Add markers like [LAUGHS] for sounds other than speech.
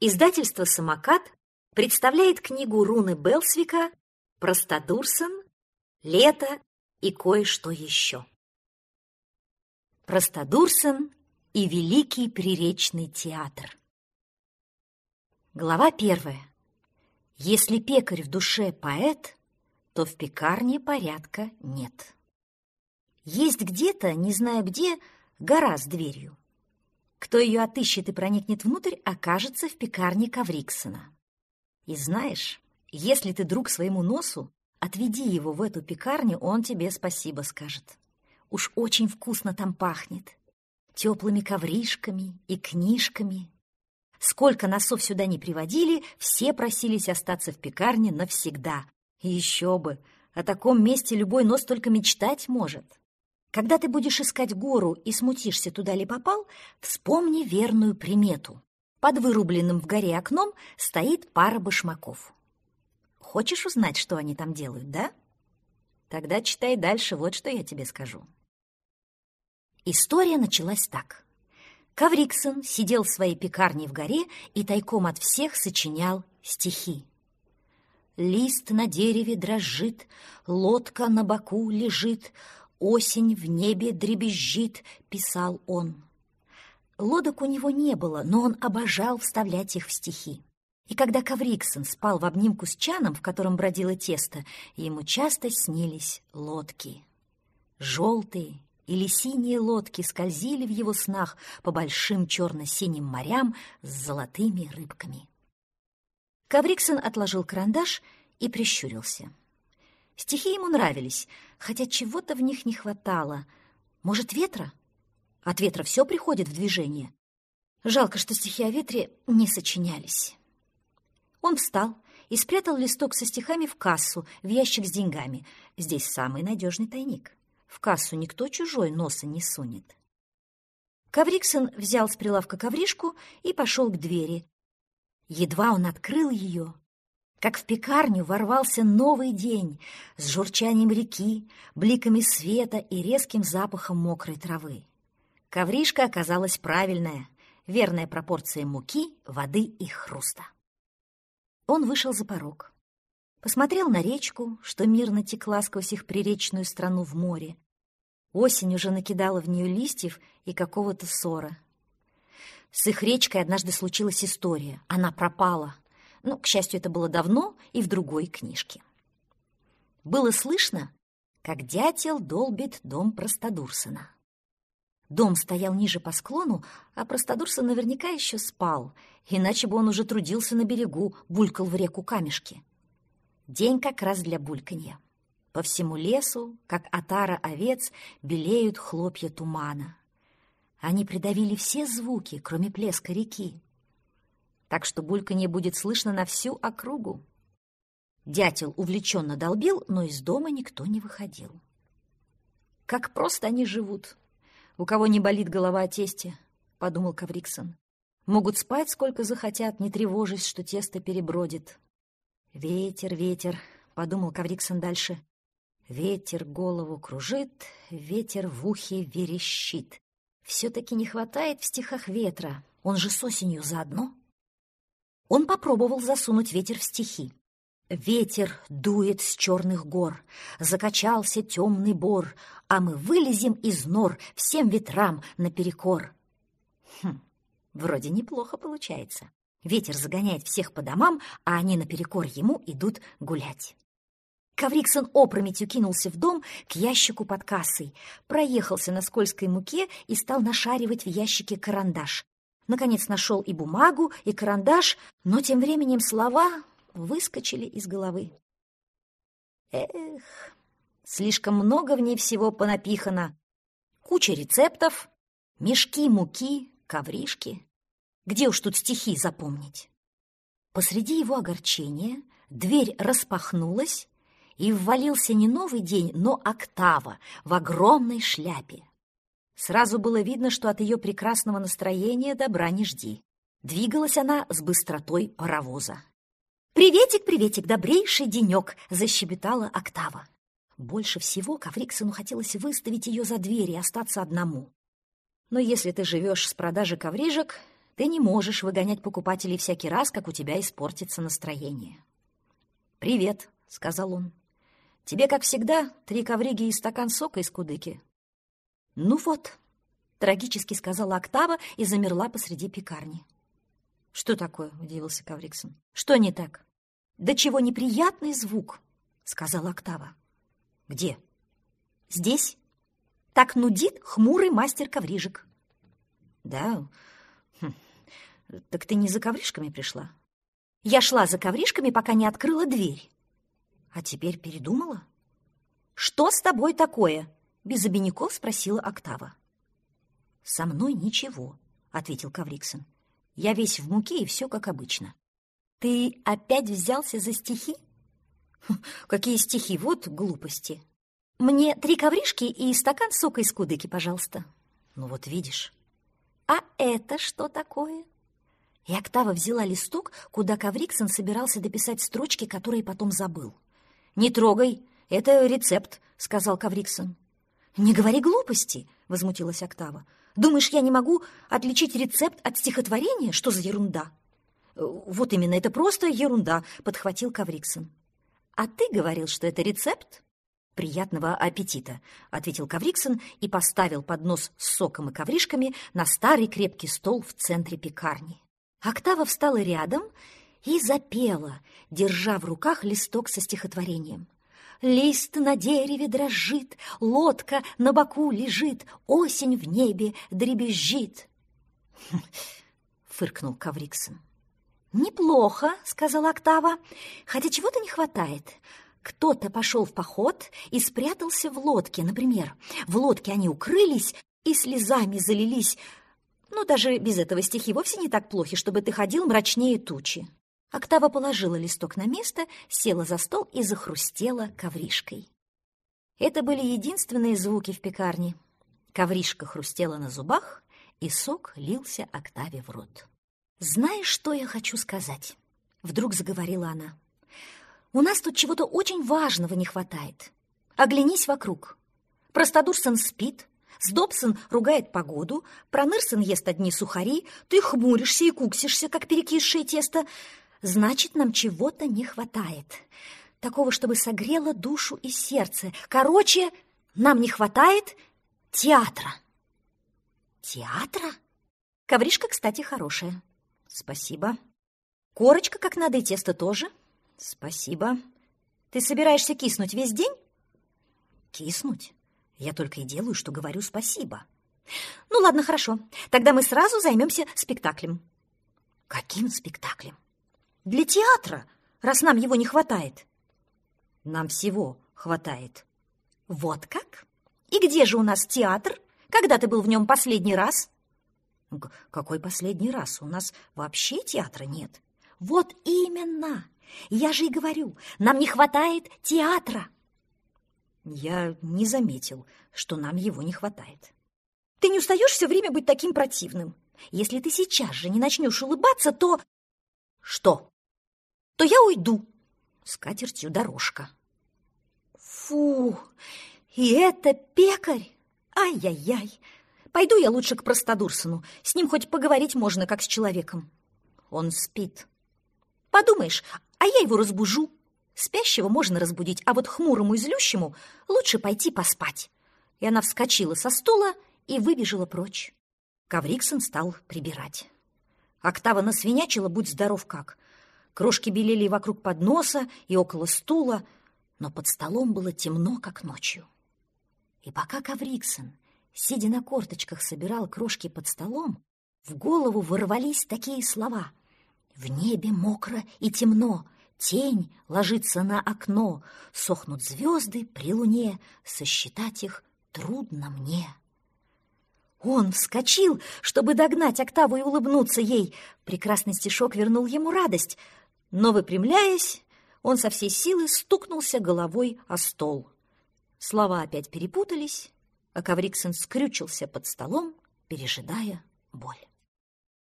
Издательство «Самокат» представляет книгу Руны Белсвика «Простодурсон. Лето и кое-что еще». Простодурсон и Великий Приречный театр. Глава первая. Если пекарь в душе поэт, то в пекарне порядка нет. Есть где-то, не знаю где, гора с дверью. Кто ее отыщет и проникнет внутрь, окажется в пекарне Кавриксона. И знаешь, если ты друг своему носу, отведи его в эту пекарню, он тебе спасибо скажет. Уж очень вкусно там пахнет. Теплыми ковришками и книжками. Сколько носов сюда не приводили, все просились остаться в пекарне навсегда. Еще бы, о таком месте любой нос только мечтать может. Когда ты будешь искать гору и смутишься, туда ли попал, вспомни верную примету. Под вырубленным в горе окном стоит пара башмаков. Хочешь узнать, что они там делают, да? Тогда читай дальше, вот что я тебе скажу. История началась так. Кавриксон сидел в своей пекарне в горе и тайком от всех сочинял стихи. Лист на дереве дрожит, лодка на боку лежит, «Осень в небе дребезжит», — писал он. Лодок у него не было, но он обожал вставлять их в стихи. И когда Кавриксон спал в обнимку с чаном, в котором бродило тесто, ему часто снились лодки. Желтые или синие лодки скользили в его снах по большим черно-синим морям с золотыми рыбками. Кавриксон отложил карандаш и прищурился. Стихи ему нравились, хотя чего-то в них не хватало. Может, ветра? От ветра все приходит в движение. Жалко, что стихи о ветре не сочинялись. Он встал и спрятал листок со стихами в кассу, в ящик с деньгами. Здесь самый надежный тайник. В кассу никто чужой носа не сунет. Кавриксон взял с прилавка ковришку и пошел к двери. Едва он открыл ее, как в пекарню ворвался новый день с журчанием реки, бликами света и резким запахом мокрой травы. Ковришка оказалась правильная, верная пропорция муки, воды и хруста. Он вышел за порог. Посмотрел на речку, что мирно текла сквозь их приречную страну в море. Осень уже накидала в нее листьев и какого-то ссора. С их речкой однажды случилась история. Она пропала, но, к счастью, это было давно и в другой книжке. Было слышно, как дятел долбит дом Простодурсона. Дом стоял ниже по склону, а Простодурсон наверняка еще спал, иначе бы он уже трудился на берегу, булькал в реку камешки. День как раз для бульканья. По всему лесу, как отара овец, белеют хлопья тумана. Они придавили все звуки, кроме плеска реки так что бульканье будет слышно на всю округу. Дятел увлеченно долбил, но из дома никто не выходил. «Как просто они живут! У кого не болит голова о тесте?» — подумал Кавриксон. «Могут спать сколько захотят, не тревожась, что тесто перебродит». «Ветер, ветер!» — подумал Кавриксон дальше. «Ветер голову кружит, ветер в ухе верещит. Все-таки не хватает в стихах ветра, он же с осенью заодно». Он попробовал засунуть ветер в стихи. Ветер дует с черных гор, Закачался темный бор, А мы вылезем из нор Всем ветрам наперекор. Хм, вроде неплохо получается. Ветер загоняет всех по домам, А они наперекор ему идут гулять. Кавриксон опрометью кинулся в дом к ящику под кассой, проехался на скользкой муке и стал нашаривать в ящике карандаш. Наконец нашел и бумагу, и карандаш, но тем временем слова выскочили из головы. Эх, слишком много в ней всего понапихано. Куча рецептов, мешки муки, ковришки. Где уж тут стихи запомнить? Посреди его огорчения дверь распахнулась, и ввалился не новый день, но октава в огромной шляпе. Сразу было видно, что от ее прекрасного настроения добра не жди. Двигалась она с быстротой паровоза. «Приветик, приветик, добрейший денек!» — защебетала Октава. Больше всего Кавриксону хотелось выставить ее за дверь и остаться одному. Но если ты живешь с продажи коврижек, Ты не можешь выгонять покупателей всякий раз, как у тебя испортится настроение. «Привет», — сказал он. «Тебе, как всегда, три ковриги и стакан сока из кудыки». «Ну вот», — трагически сказала Октава и замерла посреди пекарни. «Что такое?» — удивился Кавриксон. «Что не так?» «Да чего неприятный звук», — сказала Октава. «Где?» «Здесь. Так нудит хмурый мастер коврижек». «Да? Хм. Так ты не за ковришками пришла?» «Я шла за ковришками, пока не открыла дверь». «А теперь передумала?» «Что с тобой такое?» — без обиняков спросила Октава. «Со мной ничего», — ответил Кавриксон. «Я весь в муке и все как обычно». «Ты опять взялся за стихи?» «Какие стихи? Вот глупости!» «Мне три ковришки и стакан сока из кудыки, пожалуйста». «Ну вот видишь». «А это что такое?» И Октава взяла листок, куда Кавриксон собирался дописать строчки, которые потом забыл. «Не трогай, это рецепт», — сказал Кавриксон. «Не говори глупости», — возмутилась Октава. «Думаешь, я не могу отличить рецепт от стихотворения? Что за ерунда?» «Вот именно, это просто ерунда», — подхватил Кавриксон. «А ты говорил, что это рецепт?» «Приятного аппетита», — ответил Кавриксон и поставил поднос с соком и ковришками на старый крепкий стол в центре пекарни. Октава встала рядом и запела, держа в руках листок со стихотворением. Лист на дереве дрожит, лодка на боку лежит, осень в небе дребезжит. [LAUGHS] Фыркнул Кавриксон. «Неплохо», — сказала Октава, — «хотя чего-то не хватает. Кто-то пошел в поход и спрятался в лодке, например. В лодке они укрылись и слезами залились. Но даже без этого стихи вовсе не так плохи, чтобы ты ходил мрачнее тучи». Октава положила листок на место, села за стол и захрустела ковришкой. Это были единственные звуки в пекарне. Ковришка хрустела на зубах, и сок лился Октаве в рот. «Знаешь, что я хочу сказать?» — вдруг заговорила она. «У нас тут чего-то очень важного не хватает. Оглянись вокруг. Простодурсон спит, Сдобсон ругает погоду, Пронырсон ест одни сухари, ты хмуришься и куксишься, как перекисшее тесто. Значит, нам чего-то не хватает. Такого, чтобы согрело душу и сердце. Короче, нам не хватает театра». «Театра?» Ковришка, кстати, хорошая. Спасибо. Корочка как надо и тесто тоже. Спасибо. Ты собираешься киснуть весь день? Киснуть? Я только и делаю, что говорю спасибо. Ну ладно, хорошо. Тогда мы сразу займемся спектаклем. Каким спектаклем? Для театра, раз нам его не хватает. Нам всего хватает. Вот как? И где же у нас театр? Когда ты был в нем последний раз? Какой последний раз? У нас вообще театра нет. Вот именно! Я же и говорю, нам не хватает театра. Я не заметил, что нам его не хватает. Ты не устаешь все время быть таким противным? Если ты сейчас же не начнешь улыбаться, то... Что? То я уйду. С катертью дорожка. Фу, и это пекарь? Ай-яй-яй! Пойду я лучше к Простодурсону. С ним хоть поговорить можно, как с человеком. Он спит. Подумаешь, а я его разбужу. Спящего можно разбудить, а вот хмурому и злющему лучше пойти поспать. И она вскочила со стула и выбежала прочь. Кавриксон стал прибирать. Октава насвинячила, будь здоров как. Крошки белели вокруг подноса и около стула, но под столом было темно, как ночью. И пока Кавриксон сидя на корточках, собирал крошки под столом, в голову ворвались такие слова. «В небе мокро и темно, тень ложится на окно, сохнут звезды при луне, сосчитать их трудно мне». Он вскочил, чтобы догнать Октаву и улыбнуться ей. Прекрасный стишок вернул ему радость, но, выпрямляясь, он со всей силы стукнулся головой о стол. Слова опять перепутались, а Кавриксон скрючился под столом, пережидая боль.